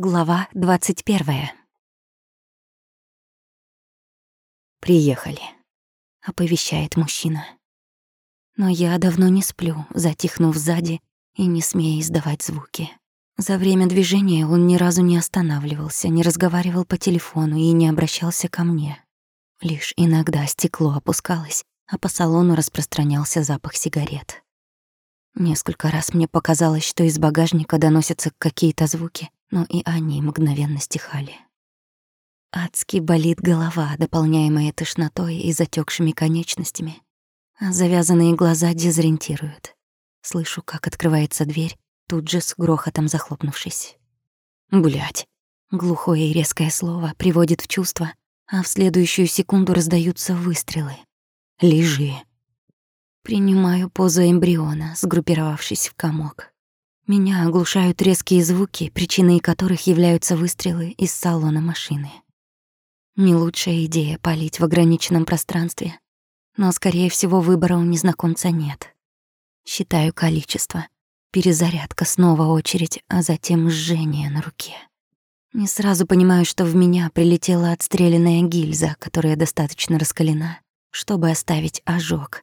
Глава двадцать первая. «Приехали», — оповещает мужчина. Но я давно не сплю, затихнув сзади и не смея издавать звуки. За время движения он ни разу не останавливался, не разговаривал по телефону и не обращался ко мне. Лишь иногда стекло опускалось, а по салону распространялся запах сигарет. Несколько раз мне показалось, что из багажника доносятся какие-то звуки, но и они мгновенно стихали. Адски болит голова, дополняемая тошнотой и затекшими конечностями, завязанные глаза дезориентируют. Слышу, как открывается дверь, тут же с грохотом захлопнувшись. Блять. Глухое и резкое слово приводит в чувство, а в следующую секунду раздаются выстрелы. «Лежи». Принимаю позу эмбриона, сгруппировавшись в комок. Меня оглушают резкие звуки, причиной которых являются выстрелы из салона машины. Не лучшая идея палить в ограниченном пространстве, но, скорее всего, выбора у незнакомца нет. Считаю количество. Перезарядка, снова очередь, а затем жжение на руке. Не сразу понимаю, что в меня прилетела отстрелянная гильза, которая достаточно раскалена, чтобы оставить ожог.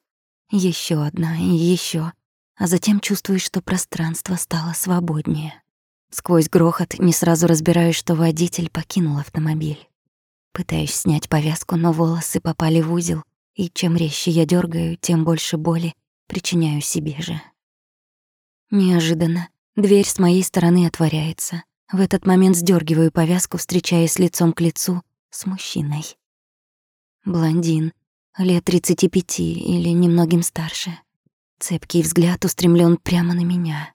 Еще одна и еще а затем чувствую, что пространство стало свободнее. Сквозь грохот не сразу разбираюсь, что водитель покинул автомобиль. Пытаюсь снять повязку, но волосы попали в узел, и чем резче я дергаю, тем больше боли причиняю себе же. Неожиданно дверь с моей стороны отворяется. В этот момент сдергиваю повязку, встречаясь лицом к лицу с мужчиной. Блондин, лет 35 или немногим старше. Цепкий взгляд устремлен прямо на меня.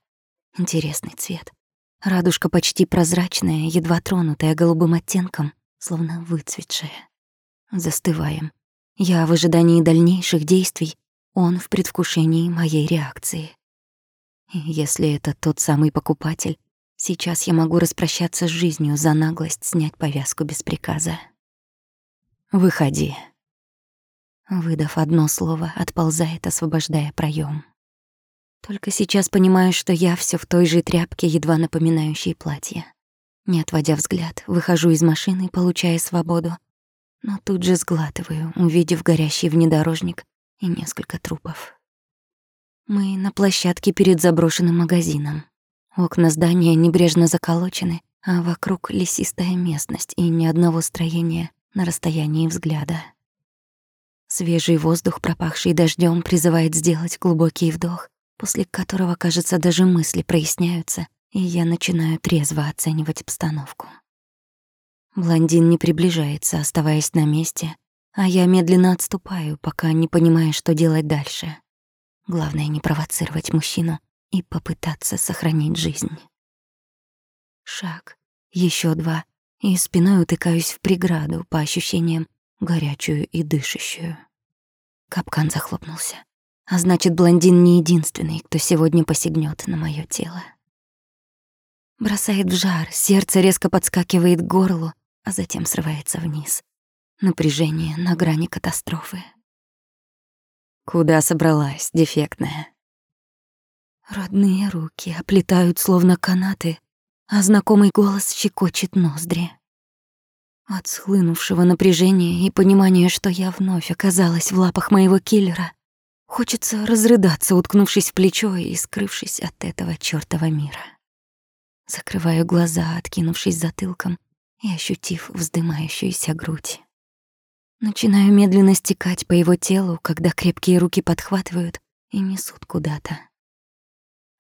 Интересный цвет. Радужка почти прозрачная, едва тронутая голубым оттенком, словно выцветшая. Застываем. Я в ожидании дальнейших действий, он в предвкушении моей реакции. И если это тот самый покупатель, сейчас я могу распрощаться с жизнью за наглость снять повязку без приказа. «Выходи», Выдав одно слово, отползает, освобождая проем. Только сейчас понимаю, что я все в той же тряпке, едва напоминающей платье. Не отводя взгляд, выхожу из машины, получая свободу, но тут же сглатываю, увидев горящий внедорожник и несколько трупов. Мы на площадке перед заброшенным магазином. Окна здания небрежно заколочены, а вокруг лесистая местность и ни одного строения на расстоянии взгляда. Свежий воздух, пропахший дождем, призывает сделать глубокий вдох, после которого, кажется, даже мысли проясняются, и я начинаю трезво оценивать обстановку. Блондин не приближается, оставаясь на месте, а я медленно отступаю, пока не понимаю, что делать дальше. Главное не провоцировать мужчину и попытаться сохранить жизнь. Шаг, еще два, и спиной утыкаюсь в преграду, по ощущениям, горячую и дышащую. Капкан захлопнулся. А значит, блондин не единственный, кто сегодня посягнет на мое тело. Бросает в жар, сердце резко подскакивает к горлу, а затем срывается вниз. Напряжение на грани катастрофы. Куда собралась, дефектная? Родные руки оплетают словно канаты, а знакомый голос щекочет ноздри. От схлынувшего напряжения и понимания, что я вновь оказалась в лапах моего киллера, хочется разрыдаться, уткнувшись в плечо и скрывшись от этого чёртова мира. Закрываю глаза, откинувшись затылком и ощутив вздымающуюся грудь. Начинаю медленно стекать по его телу, когда крепкие руки подхватывают и несут куда-то.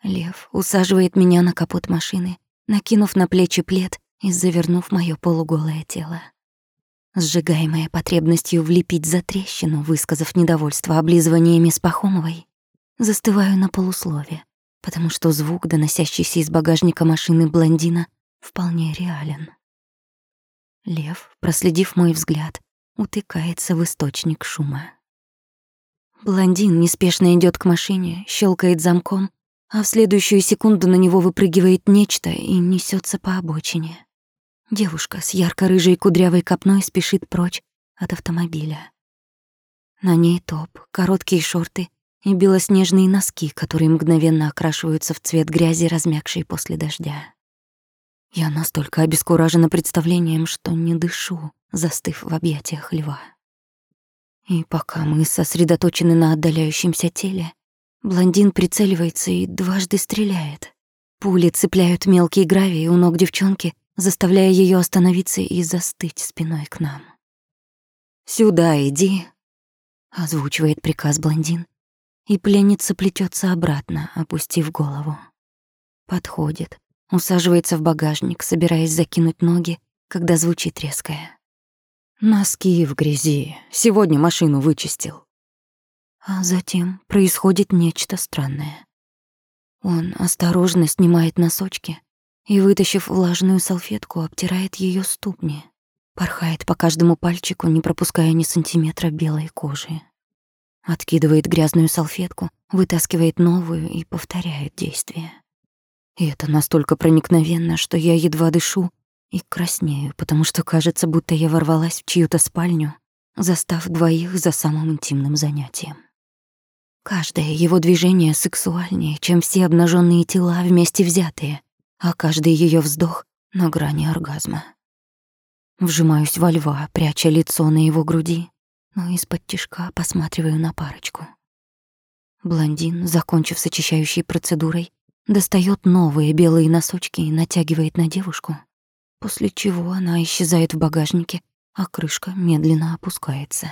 Лев усаживает меня на капот машины, накинув на плечи плед и завернув моё полуголое тело. Сжигаемая потребностью влепить за трещину, высказав недовольство облизываниями с Пахомовой, застываю на полуслове, потому что звук, доносящийся из багажника машины блондина, вполне реален. Лев, проследив мой взгляд, утыкается в источник шума. Блондин неспешно идёт к машине, щелкает замком, а в следующую секунду на него выпрыгивает нечто и несётся по обочине. Девушка с ярко-рыжей кудрявой копной спешит прочь от автомобиля. На ней топ, короткие шорты и белоснежные носки, которые мгновенно окрашиваются в цвет грязи, размягшей после дождя. Я настолько обескуражена представлением, что не дышу, застыв в объятиях льва. И пока мы сосредоточены на отдаляющемся теле, блондин прицеливается и дважды стреляет. Пули цепляют мелкие гравии у ног девчонки, заставляя ее остановиться и застыть спиной к нам. «Сюда иди», — озвучивает приказ блондин, и пленница плетется обратно, опустив голову. Подходит, усаживается в багажник, собираясь закинуть ноги, когда звучит резкое. «Носки в грязи. Сегодня машину вычистил». А затем происходит нечто странное. Он осторожно снимает носочки и, вытащив влажную салфетку, обтирает ее ступни, порхает по каждому пальчику, не пропуская ни сантиметра белой кожи. Откидывает грязную салфетку, вытаскивает новую и повторяет действие. И это настолько проникновенно, что я едва дышу и краснею, потому что кажется, будто я ворвалась в чью-то спальню, застав двоих за самым интимным занятием. Каждое его движение сексуальнее, чем все обнаженные тела вместе взятые, а каждый ее вздох на грани оргазма. Вжимаюсь во льва, пряча лицо на его груди, но из-под тишка посматриваю на парочку. Блондин, закончив с очищающей процедурой, достает новые белые носочки и натягивает на девушку, после чего она исчезает в багажнике, а крышка медленно опускается.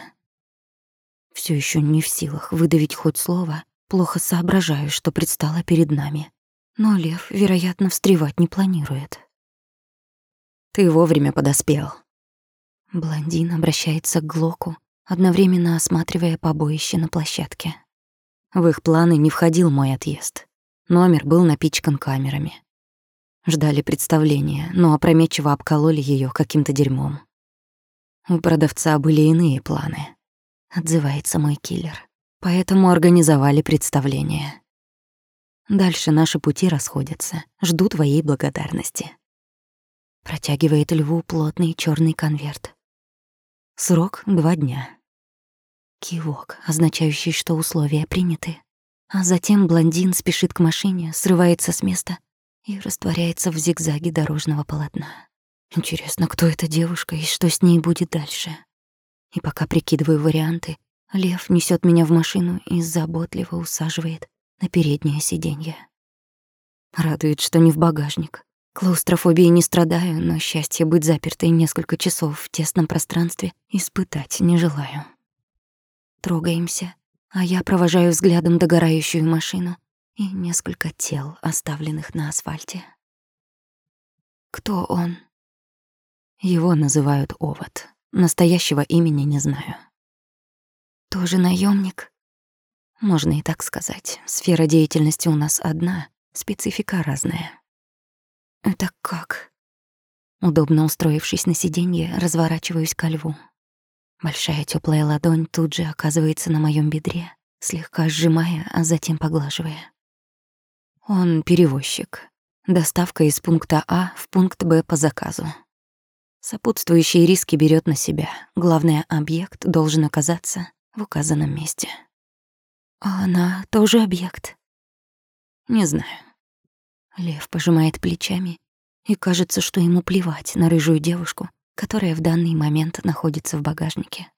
Все еще не в силах выдавить хоть слово, плохо соображаю, что предстало перед нами. Но лев, вероятно, встревать не планирует. «Ты вовремя подоспел». Блондин обращается к Глоку, одновременно осматривая побоище на площадке. В их планы не входил мой отъезд. Номер был напичкан камерами. Ждали представления, но опрометчиво обкололи ее каким-то дерьмом. У продавца были иные планы отзывается мой киллер. Поэтому организовали представление. Дальше наши пути расходятся. Жду твоей благодарности. Протягивает льву плотный черный конверт. Срок — два дня. Кивок, означающий, что условия приняты. А затем блондин спешит к машине, срывается с места и растворяется в зигзаге дорожного полотна. Интересно, кто эта девушка и что с ней будет дальше? И пока прикидываю варианты, Лев несет меня в машину и заботливо усаживает на переднее сиденье. Радует, что не в багажник. Клаустрофобией не страдаю, но счастье быть запертой несколько часов в тесном пространстве испытать не желаю. Трогаемся, а я провожаю взглядом догорающую машину и несколько тел, оставленных на асфальте. Кто он? Его называют Овод. Настоящего имени не знаю. Тоже наемник? Можно и так сказать. Сфера деятельности у нас одна, специфика разная. Это как? Удобно устроившись на сиденье, разворачиваюсь ко льву. Большая теплая ладонь тут же оказывается на моем бедре, слегка сжимая, а затем поглаживая. Он перевозчик. Доставка из пункта А в пункт Б по заказу. Сопутствующие риски берет на себя. Главный объект должен оказаться в указанном месте. А она тоже объект? Не знаю. Лев пожимает плечами, и кажется, что ему плевать на рыжую девушку, которая в данный момент находится в багажнике.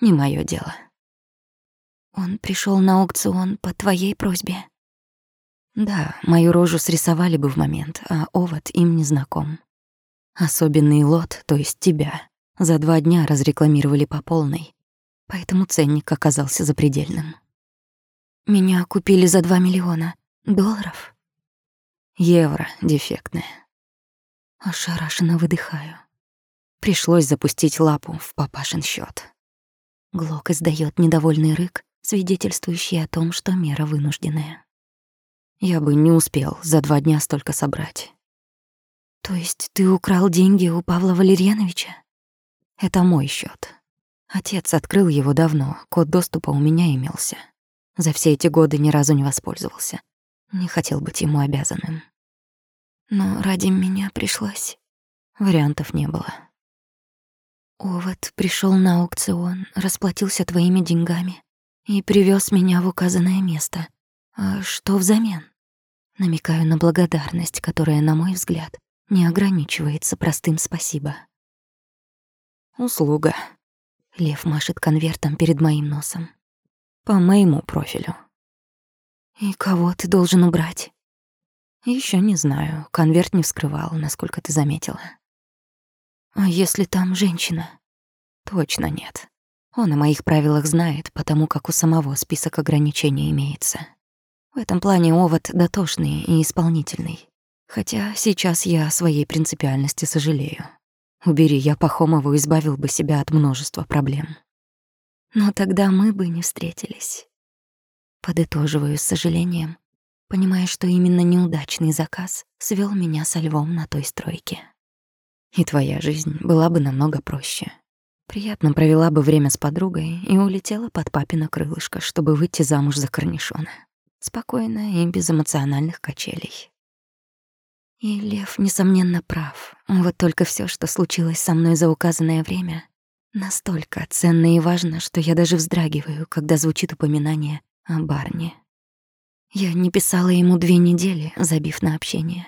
Не мое дело. Он пришел на аукцион по твоей просьбе. Да, мою рожу срисовали бы в момент, а овод им не знаком. Особенный лот, то есть тебя, за два дня разрекламировали по полной, поэтому ценник оказался запредельным. Меня купили за два миллиона долларов. Евро дефектное. Ошарашенно выдыхаю. Пришлось запустить лапу в папашин счет. Глок издает недовольный рык, свидетельствующий о том, что мера вынужденная. Я бы не успел за два дня столько собрать. То есть ты украл деньги у Павла Валерьяновича? Это мой счет. Отец открыл его давно, код доступа у меня имелся. За все эти годы ни разу не воспользовался. Не хотел быть ему обязанным. Но ради меня пришлось. Вариантов не было. Овод пришел на аукцион, расплатился твоими деньгами и привез меня в указанное место. А что взамен? Намекаю на благодарность, которая, на мой взгляд, не ограничивается простым спасибо. Услуга. Лев машет конвертом перед моим носом. По моему профилю. И кого ты должен убрать? Еще не знаю. Конверт не вскрывал, насколько ты заметила. А если там женщина? Точно нет. Он о моих правилах знает, потому как у самого список ограничений имеется. В этом плане овод дотошный и исполнительный. Хотя сейчас я о своей принципиальности сожалею. Убери я Пахомову, избавил бы себя от множества проблем. Но тогда мы бы не встретились. Подытоживаю с сожалением, понимая, что именно неудачный заказ свел меня со львом на той стройке. И твоя жизнь была бы намного проще. Приятно провела бы время с подругой и улетела под папино крылышко, чтобы выйти замуж за корнишона. Спокойно и без эмоциональных качелей. И Лев, несомненно, прав. Вот только все, что случилось со мной за указанное время, настолько ценно и важно, что я даже вздрагиваю, когда звучит упоминание о Барне. Я не писала ему две недели, забив на общение.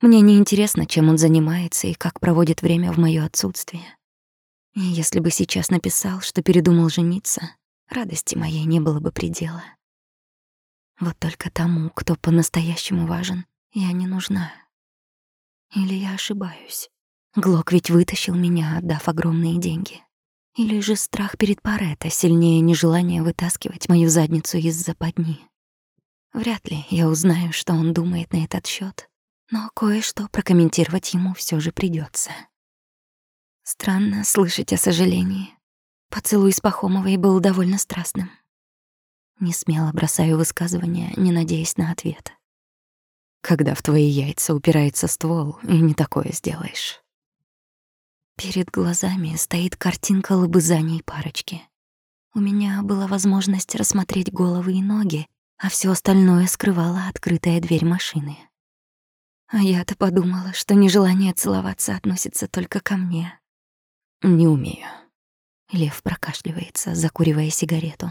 Мне не интересно, чем он занимается и как проводит время в моё отсутствие. И если бы сейчас написал, что передумал жениться, радости моей не было бы предела. Вот только тому, кто по-настоящему важен, я не нужна. Или я ошибаюсь? Глок ведь вытащил меня, отдав огромные деньги. Или же страх перед Паретто сильнее нежелания вытаскивать мою задницу из западни. Вряд ли я узнаю, что он думает на этот счет, но кое-что прокомментировать ему все же придется. Странно слышать о сожалении. Поцелуй с Пахомовой был довольно страстным. Не смело бросаю высказывание, не надеясь на ответ. Когда в твои яйца упирается ствол, и не такое сделаешь. Перед глазами стоит картинка лобызаний парочки. У меня была возможность рассмотреть головы и ноги, а все остальное скрывала открытая дверь машины. А я-то подумала, что нежелание целоваться относится только ко мне. Не умею. Лев прокашливается, закуривая сигарету.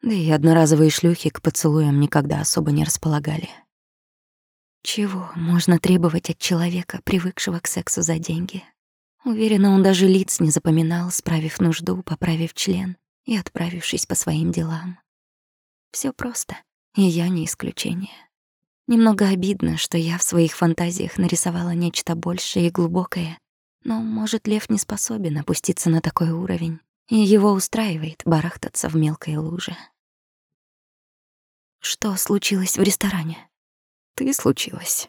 Да и одноразовые шлюхи к поцелуям никогда особо не располагали. Чего можно требовать от человека, привыкшего к сексу за деньги? Уверена, он даже лиц не запоминал, справив нужду, поправив член и отправившись по своим делам. Все просто, и я не исключение. Немного обидно, что я в своих фантазиях нарисовала нечто большее и глубокое, но, может, лев не способен опуститься на такой уровень, и его устраивает барахтаться в мелкой луже. Что случилось в ресторане? Ты случилось.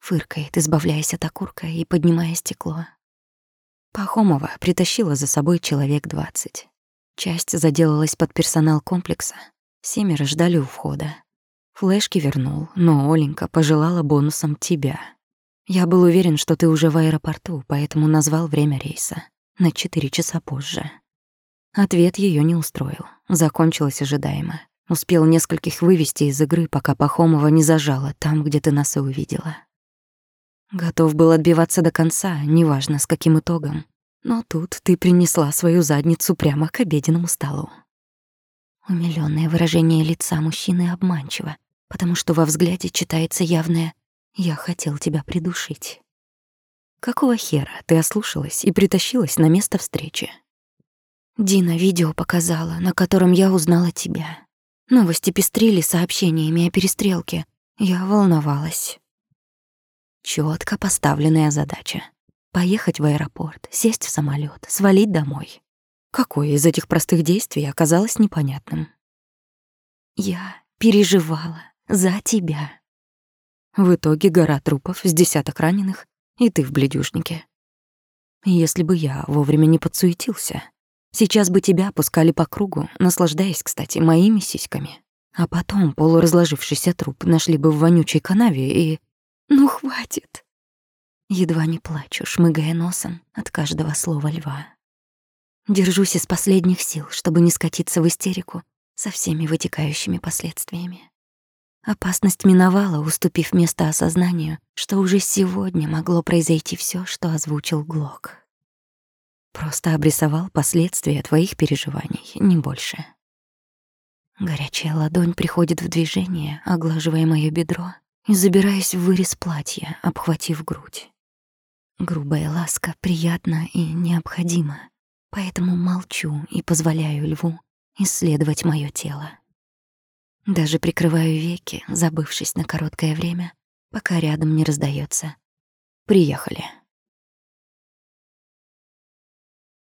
Фыркает, избавляясь от окурка и поднимая стекло. Пахомова притащила за собой человек двадцать. Часть заделалась под персонал комплекса, семеро ждали у входа. Флешки вернул, но Оленька пожелала бонусом тебя. Я был уверен, что ты уже в аэропорту, поэтому назвал время рейса. На четыре часа позже. Ответ ее не устроил. Закончилось ожидаемо. Успел нескольких вывести из игры, пока Пахомова не зажала там, где ты нас и увидела. Готов был отбиваться до конца, неважно с каким итогом. Но тут ты принесла свою задницу прямо к обеденному столу. Умилённое выражение лица мужчины обманчиво, потому что во взгляде читается явное я хотел тебя придушить. Какого хера ты ослушалась и притащилась на место встречи? Дина видео показала, на котором я узнала тебя. Новости пестрили сообщениями о перестрелке. Я волновалась. Чётко поставленная задача. Поехать в аэропорт, сесть в самолёт, свалить домой. Какое из этих простых действий оказалось непонятным? Я переживала за тебя. В итоге гора трупов с десяток раненых, и ты в бледюшнике. Если бы я вовремя не подсуетился, сейчас бы тебя пускали по кругу, наслаждаясь, кстати, моими сиськами. А потом полуразложившийся труп нашли бы в вонючей канаве и... Ну, хватит. Едва не плачу, шмыгая носом от каждого слова льва. Держусь из последних сил, чтобы не скатиться в истерику со всеми вытекающими последствиями. Опасность миновала, уступив место осознанию, что уже сегодня могло произойти все, что озвучил Глок. Просто обрисовал последствия твоих переживаний, не больше. Горячая ладонь приходит в движение, оглаживая моё бедро, и забираюсь в вырез платья, обхватив грудь. Грубая ласка приятна и необходима, поэтому молчу и позволяю льву исследовать моё тело. Даже прикрываю веки, забывшись на короткое время, пока рядом не раздаётся. Приехали.